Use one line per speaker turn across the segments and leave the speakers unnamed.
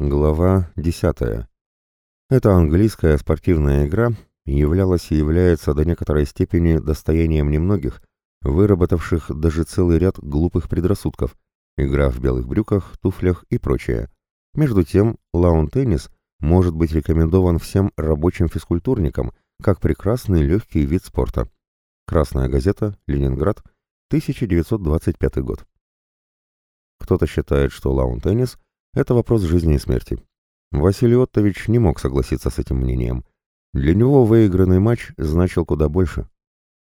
Глава 10. Эта английская спортивная игра являлась и является до некоторой степени достоянием немногих, выработавших даже целый ряд глупых предрассудков, игра в белых брюках, туфлях и прочее. Между тем, лаун-теннис может быть рекомендован всем рабочим физкультурникам как прекрасный легкий вид спорта. Красная газета, Ленинград, 1925 год. Кто-то считает, что лаун-теннис – это вопрос жизни и смерти. Василий Оттович не мог согласиться с этим мнением. Для него выигранный матч значил куда больше.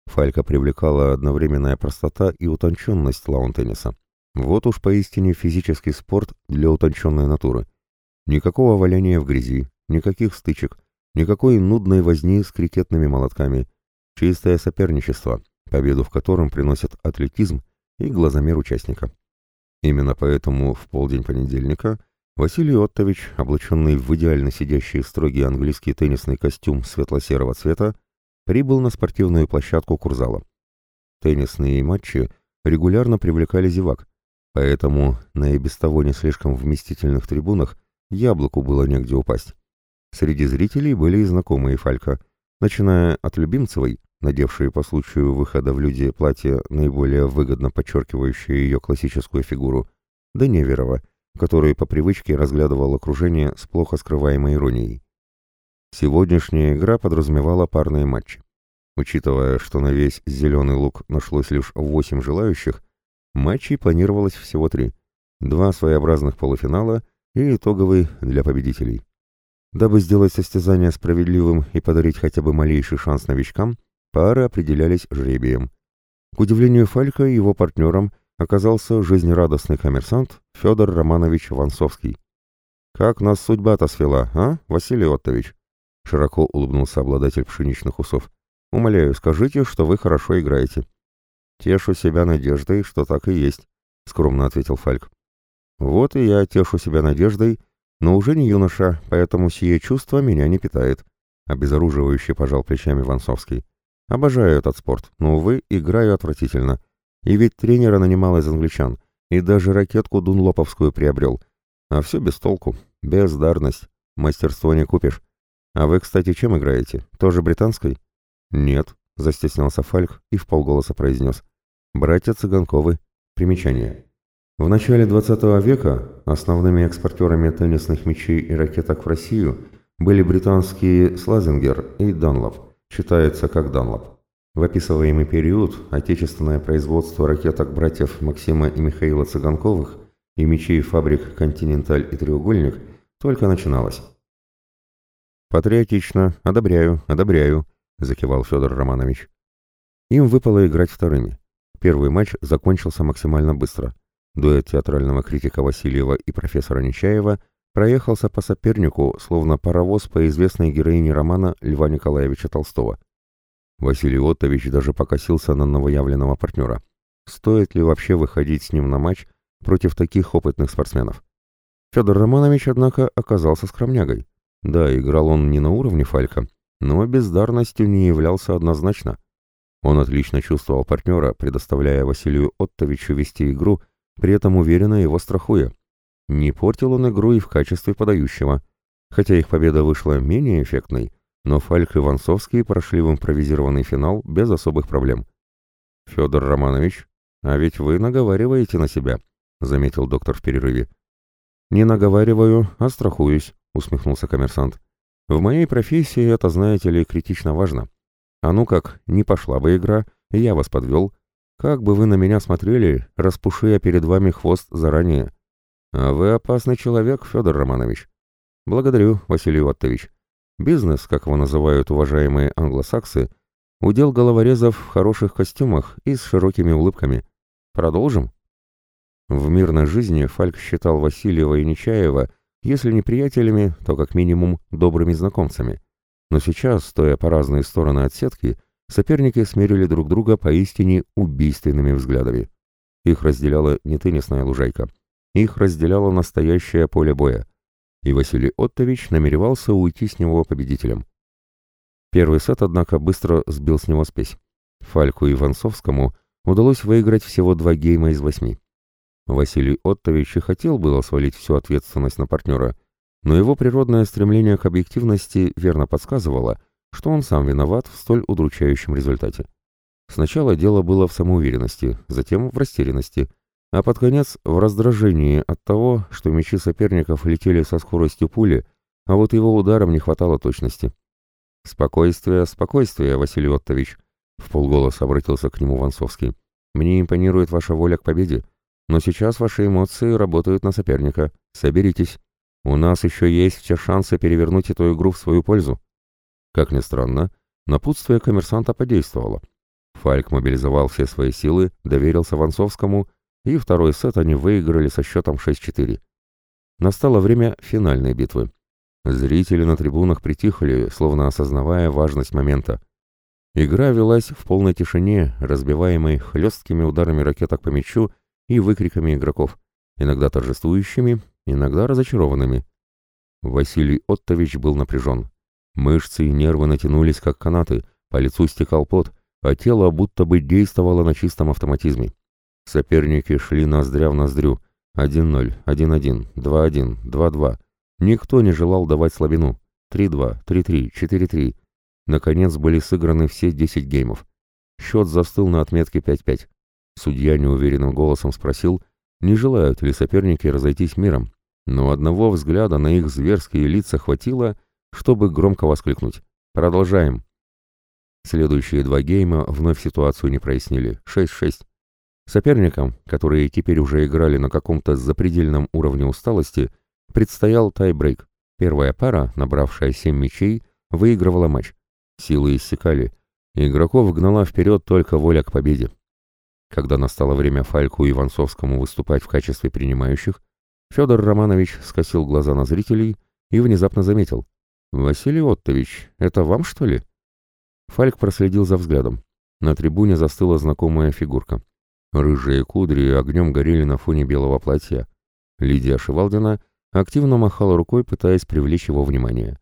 Фалька привлекала одновременная простота и утонченность лаун-тенниса. Вот уж поистине физический спорт для утонченной натуры. Никакого валяния в грязи, никаких стычек, никакой нудной возни с крикетными молотками. Чистое соперничество, победу в котором приносит атлетизм и глазомер участника. Именно поэтому в полдень понедельника Василий Оттович, облаченный в идеально сидящий строгий английский теннисный костюм светло-серого цвета, прибыл на спортивную площадку Курзала. Теннисные матчи регулярно привлекали зевак, поэтому на и без того не слишком вместительных трибунах яблоку было негде упасть. Среди зрителей были и знакомые Фалька, начиная от Любимцевой, надевшие по случаю выхода в люди платье, наиболее выгодно подчеркивающее ее классическую фигуру, до Неверова, который по привычке разглядывал окружение с плохо скрываемой иронией. Сегодняшняя игра подразумевала парные матчи. Учитывая, что на весь зеленый лук нашлось лишь восемь желающих, матчей планировалось всего три. Два своеобразных полуфинала и итоговый для победителей. Дабы сделать состязание справедливым и подарить хотя бы малейший шанс новичкам, Пары определялись жребием. К удивлению Фалька и его партнером оказался жизнерадостный коммерсант Федор Романович Ванцовский. «Как нас судьба-то свела, а, Василий Оттович?» Широко улыбнулся обладатель пшеничных усов. «Умоляю, скажите, что вы хорошо играете». «Тешу себя надеждой, что так и есть», — скромно ответил Фальк. «Вот и я тешу себя надеждой, но уже не юноша, поэтому сие чувство меня не питает», — обезоруживающе пожал плечами Ванцовский. Обожаю этот спорт, но, увы, играю отвратительно. И ведь тренера нанимал из англичан, и даже ракетку дунлоповскую приобрел. А все без толку, бездарность, мастерство не купишь. А вы, кстати, чем играете? Тоже британской? Нет, застеснялся Фальк и вполголоса произнес. Братья Цыганковы. Примечание. В начале 20 века основными экспортерами теннисных мячей и ракеток в Россию были британские Слазингер и Данлоп считается как Данлоп. В описываемый период отечественное производство ракеток братьев Максима и Михаила Цыганковых и мечей фабрик «Континенталь» и «Треугольник» только начиналось. «Патриотично, одобряю, одобряю», — закивал Федор Романович. Им выпало играть вторыми. Первый матч закончился максимально быстро. Дуэт театрального критика Васильева и профессора Нечаева проехался по сопернику, словно паровоз по известной героине романа Льва Николаевича Толстого. Василий Оттович даже покосился на новоявленного партнера. Стоит ли вообще выходить с ним на матч против таких опытных спортсменов? Федор Романович, однако, оказался скромнягой. Да, играл он не на уровне Фалька, но бездарностью не являлся однозначно. Он отлично чувствовал партнера, предоставляя Василию Оттовичу вести игру, при этом уверенно его страхуя. Не портил он игру и в качестве подающего. Хотя их победа вышла менее эффектной, но Фальк и Ванцовский прошли в импровизированный финал без особых проблем. «Федор Романович, а ведь вы наговариваете на себя», — заметил доктор в перерыве. «Не наговариваю, а страхуюсь», — усмехнулся коммерсант. «В моей профессии это, знаете ли, критично важно. А ну как, не пошла бы игра, я вас подвел. Как бы вы на меня смотрели, распуши я перед вами хвост заранее. А вы опасный человек, Федор Романович. Благодарю, Василий Оттович. Бизнес, как его называют уважаемые англосаксы, удел головорезов в хороших костюмах и с широкими улыбками. Продолжим? В мирной жизни Фальк считал Васильева и Нечаева, если не приятелями, то как минимум добрыми знакомцами. Но сейчас, стоя по разные стороны от сетки, соперники смерили друг друга поистине убийственными взглядами. Их разделяла не теннисная лужайка. Их разделяло настоящее поле боя, и Василий Оттович намеревался уйти с него победителем. Первый сет, однако, быстро сбил с него спесь. Фальку и Иванцовскому удалось выиграть всего два гейма из восьми. Василий Оттович и хотел было свалить всю ответственность на партнера, но его природное стремление к объективности верно подсказывало, что он сам виноват в столь удручающем результате. Сначала дело было в самоуверенности, затем в растерянности, а под конец в раздражении от того, что мечи соперников летели со скоростью пули, а вот его ударом не хватало точности. «Спокойствие, спокойствие, Василий Оттович», — в полголоса обратился к нему Ванцовский. «Мне импонирует ваша воля к победе, но сейчас ваши эмоции работают на соперника. Соберитесь. У нас еще есть все шансы перевернуть эту игру в свою пользу». Как ни странно, напутствие коммерсанта подействовало. Фальк мобилизовал все свои силы, доверился Ванцовскому, и второй сет они выиграли со счетом 6-4. Настало время финальной битвы. Зрители на трибунах притихли, словно осознавая важность момента. Игра велась в полной тишине, разбиваемой хлесткими ударами ракеток по мячу и выкриками игроков, иногда торжествующими, иногда разочарованными. Василий Оттович был напряжен. Мышцы и нервы натянулись, как канаты, по лицу стекал пот, а тело будто бы действовало на чистом автоматизме. Соперники шли ноздря в ноздрю. 1-0, 1-1, 2-1, 2-2. Никто не желал давать слабину. 3-2, 3-3, 4-3. Наконец были сыграны все 10 геймов. Счет застыл на отметке 5-5. Судья неуверенным голосом спросил, не желают ли соперники разойтись миром, но одного взгляда на их зверские лица хватило, чтобы громко воскликнуть. «Продолжаем!» Следующие два гейма вновь ситуацию не прояснили. 6-6. Соперникам, которые теперь уже играли на каком-то запредельном уровне усталости, предстоял тайбрейк. Первая пара, набравшая 7 мячей, выигрывала матч. Силы иссякали. Игроков гнала вперед только воля к победе. Когда настало время Фальку и Иванцовскому выступать в качестве принимающих, Федор Романович скосил глаза на зрителей и внезапно заметил. «Василий Оттович, это вам, что ли?» Фальк проследил за взглядом. На трибуне застыла знакомая фигурка. Рыжие кудри огнем горели на фоне белого платья. Лидия Шевалдина активно махала рукой, пытаясь привлечь его внимание.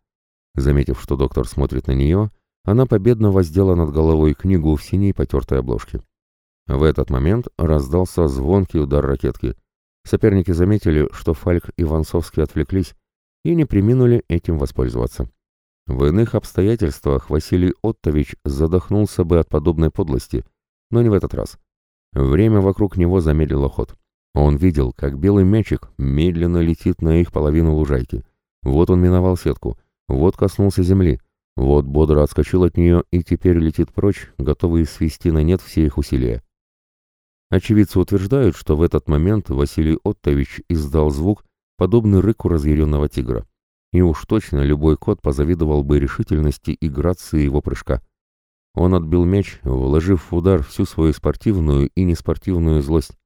Заметив, что доктор смотрит на нее, она победно воздела над головой книгу в синей потертой обложке. В этот момент раздался звонкий удар ракетки. Соперники заметили, что Фальк и Ванцовский отвлеклись и не приминули этим воспользоваться. В иных обстоятельствах Василий Оттович задохнулся бы от подобной подлости, но не в этот раз. Время вокруг него замедлило ход. Он видел, как белый мячик медленно летит на их половину лужайки. Вот он миновал сетку, вот коснулся земли, вот бодро отскочил от нее и теперь летит прочь, готовый свести на нет все их усилия. Очевидцы утверждают, что в этот момент Василий Оттович издал звук, подобный рыку разъяренного тигра. И уж точно любой кот позавидовал бы решительности и грации его прыжка. Он отбил мяч, вложив в удар всю свою спортивную и неспортивную злость.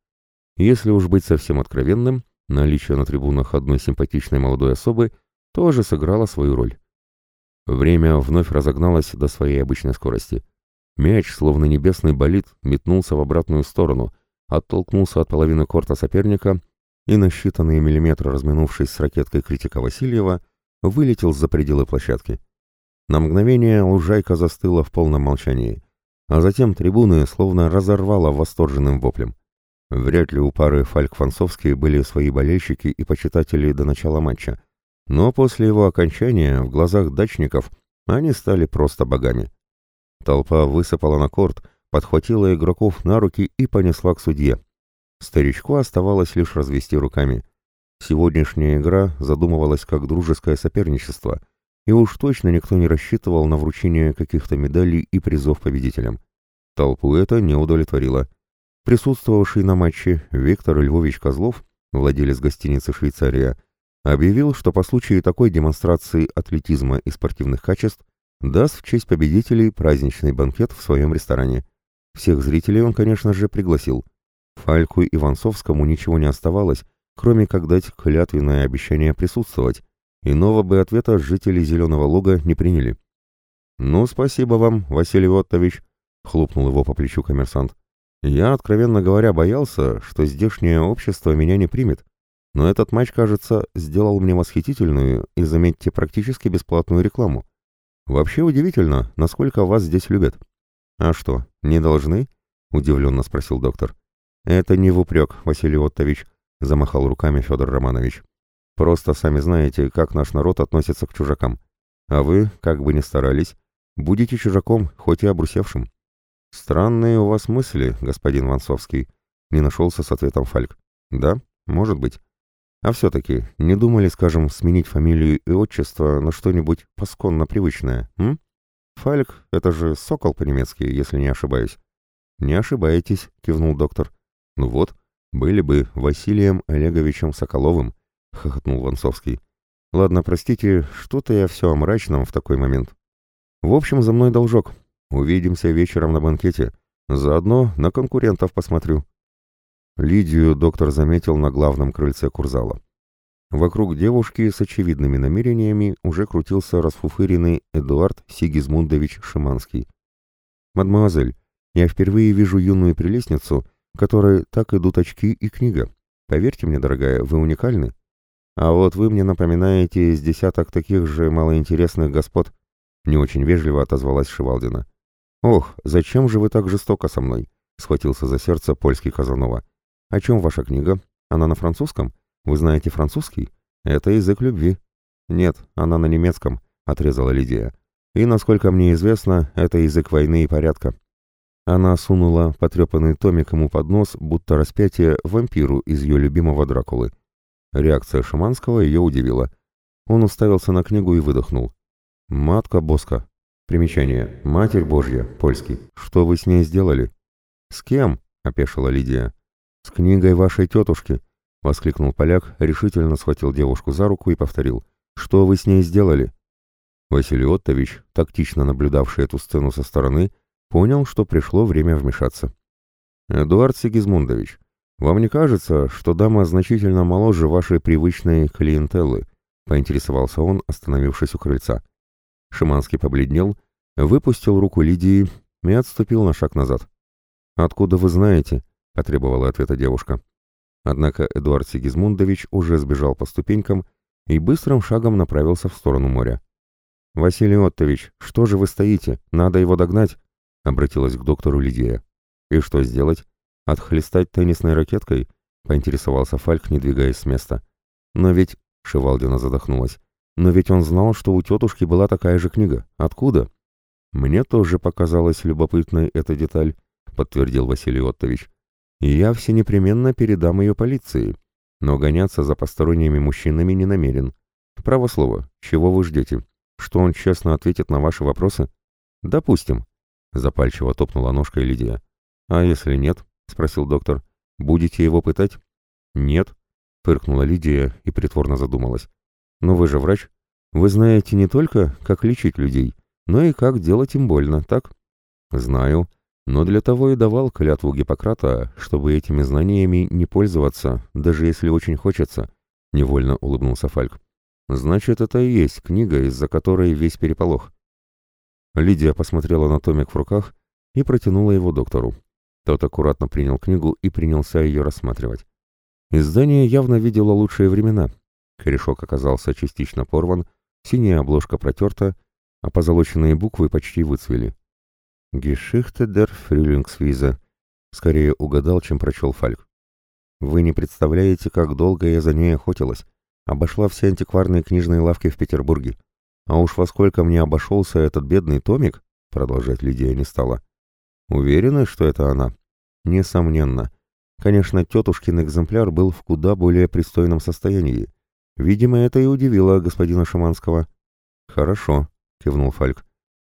Если уж быть совсем откровенным, наличие на трибунах одной симпатичной молодой особы тоже сыграло свою роль. Время вновь разогналось до своей обычной скорости. Мяч, словно небесный болид, метнулся в обратную сторону, оттолкнулся от половины корта соперника и на считанные миллиметры разминувшись с ракеткой критика Васильева, вылетел за пределы площадки. На мгновение лужайка застыла в полном молчании, а затем трибуны словно разорвало восторженным воплем. Вряд ли у пары Фальк-Фанцовский были свои болельщики и почитатели до начала матча, но после его окончания в глазах дачников они стали просто богами. Толпа высыпала на корт, подхватила игроков на руки и понесла к судье. Старичку оставалось лишь развести руками. Сегодняшняя игра задумывалась как дружеское соперничество, и уж точно никто не рассчитывал на вручение каких-то медалей и призов победителям. Толпу это не удовлетворило. Присутствовавший на матче Виктор Львович Козлов, владелец гостиницы «Швейцария», объявил, что по случаю такой демонстрации атлетизма и спортивных качеств даст в честь победителей праздничный банкет в своем ресторане. Всех зрителей он, конечно же, пригласил. Фальку Иванцовскому ничего не оставалось, кроме как дать клятвенное обещание присутствовать. Иного бы ответа жители Зеленого Луга не приняли. «Ну, спасибо вам, Василий Оттович», — хлопнул его по плечу коммерсант. «Я, откровенно говоря, боялся, что здешнее общество меня не примет. Но этот матч, кажется, сделал мне восхитительную и, заметьте, практически бесплатную рекламу. Вообще удивительно, насколько вас здесь любят». «А что, не должны?» — удивленно спросил доктор. «Это не в упрек, Василий Оттович», — замахал руками Федор Романович. Просто сами знаете, как наш народ относится к чужакам. А вы, как бы ни старались, будете чужаком, хоть и обрусевшим. Странные у вас мысли, господин Ванцовский. Не нашелся с ответом Фальк. Да, может быть. А все-таки, не думали, скажем, сменить фамилию и отчество на что-нибудь посконно привычное, м? Фальк — это же сокол по-немецки, если не ошибаюсь. Не ошибаетесь, кивнул доктор. Ну вот, были бы Василием Олеговичем Соколовым, хохотнул Ванцовский. Ладно, простите, что-то я все о мрачном в такой момент. В общем, за мной должок. Увидимся вечером на банкете. Заодно на конкурентов посмотрю. Лидию доктор заметил на главном крыльце курзала. Вокруг девушки с очевидными намерениями уже крутился расфуфыренный Эдуард Сигизмундович Шиманский. «Мадемуазель, я впервые вижу юную прелестницу, которой так идут очки и книга. Поверьте мне, дорогая, вы уникальны. А вот вы мне напоминаете из десяток таких же малоинтересных господ», — не очень вежливо отозвалась Шивалдина. «Ох, зачем же вы так жестоко со мной?» — схватился за сердце польский Казанова. «О чем ваша книга? Она на французском? Вы знаете французский? Это язык любви». «Нет, она на немецком», — отрезала Лидия. «И, насколько мне известно, это язык войны и порядка». Она сунула потрепанный томик ему под нос, будто распятие вампиру из ее любимого Дракулы. Реакция Шиманского ее удивила. Он уставился на книгу и выдохнул. «Матка Боска». Примечание. «Матерь Божья», польский. «Что вы с ней сделали?» «С кем?» — опешила Лидия. «С книгой вашей тетушки!» — воскликнул поляк, решительно схватил девушку за руку и повторил. «Что вы с ней сделали?» Василий Оттович, тактично наблюдавший эту сцену со стороны, понял, что пришло время вмешаться. «Эдуард Сигизмундович, вам не кажется, что дама значительно моложе вашей привычной клиентеллы?» — поинтересовался он, остановившись у крыльца. Шиманский побледнел, выпустил руку Лидии и отступил на шаг назад. «Откуда вы знаете?» — потребовала ответа девушка. Однако Эдуард Сигизмундович уже сбежал по ступенькам и быстрым шагом направился в сторону моря. «Василий Оттович, что же вы стоите? Надо его догнать!» — обратилась к доктору Лидия. «И что сделать? Отхлестать теннисной ракеткой?» — поинтересовался Фальк, не двигаясь с места. «Но ведь...» — Шевалдина задохнулась. «Но ведь он знал, что у тетушки была такая же книга. Откуда?» «Мне тоже показалась любопытной эта деталь», — подтвердил Василий Оттович и я все непременно передам ее полиции. Но гоняться за посторонними мужчинами не намерен. Право слово, чего вы ждете? Что он честно ответит на ваши вопросы? Допустим. Запальчиво топнула ножкой Лидия. А если нет? Спросил доктор. Будете его пытать? Нет. Фыркнула Лидия и притворно задумалась. Но вы же врач. Вы знаете не только, как лечить людей, но и как делать им больно, так? Знаю, но для того и давал клятву Гиппократа, чтобы этими знаниями не пользоваться, даже если очень хочется, — невольно улыбнулся Фальк. Значит, это и есть книга, из-за которой весь переполох. Лидия посмотрела на томик в руках и протянула его доктору. Тот аккуратно принял книгу и принялся ее рассматривать. Издание явно видело лучшие времена. Корешок оказался частично порван, синяя обложка протерта, а позолоченные буквы почти выцвели. «Гешихте дер Фрюлингсвиза», — скорее угадал, чем прочел Фальк. «Вы не представляете, как долго я за ней охотилась. Обошла все антикварные книжные лавки в Петербурге. А уж во сколько мне обошелся этот бедный томик?» — продолжать Лидия не стала. «Уверены, что это она?» «Несомненно. Конечно, тетушкин экземпляр был в куда более пристойном состоянии. Видимо, это и удивило господина Шаманского». «Хорошо», — кивнул Фальк.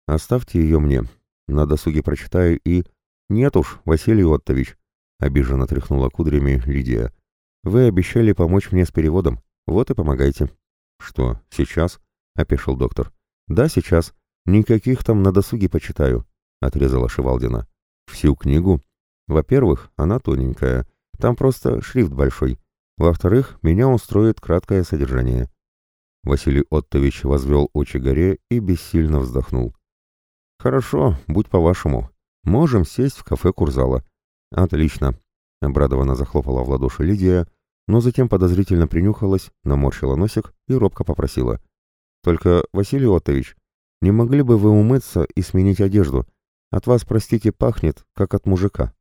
«Оставьте ее мне. На досуге прочитаю и... Нет уж, Василий Оттович, — обиженно тряхнула кудрями Лидия. Вы обещали помочь мне с переводом. Вот и помогайте. Что, сейчас? — опешил доктор. Да, сейчас. Никаких там на досуге почитаю, — отрезала Шивалдина. Всю книгу? Во-первых, она тоненькая. Там просто шрифт большой. Во-вторых, меня устроит краткое содержание. Василий Оттович возвел очи горе и бессильно вздохнул. «Хорошо, будь по-вашему. Можем сесть в кафе Курзала». «Отлично», — обрадованно захлопала в ладоши Лидия, но затем подозрительно принюхалась, наморщила носик и робко попросила. «Только, Василий Оттович, не могли бы вы умыться и сменить одежду? От вас, простите, пахнет, как от мужика».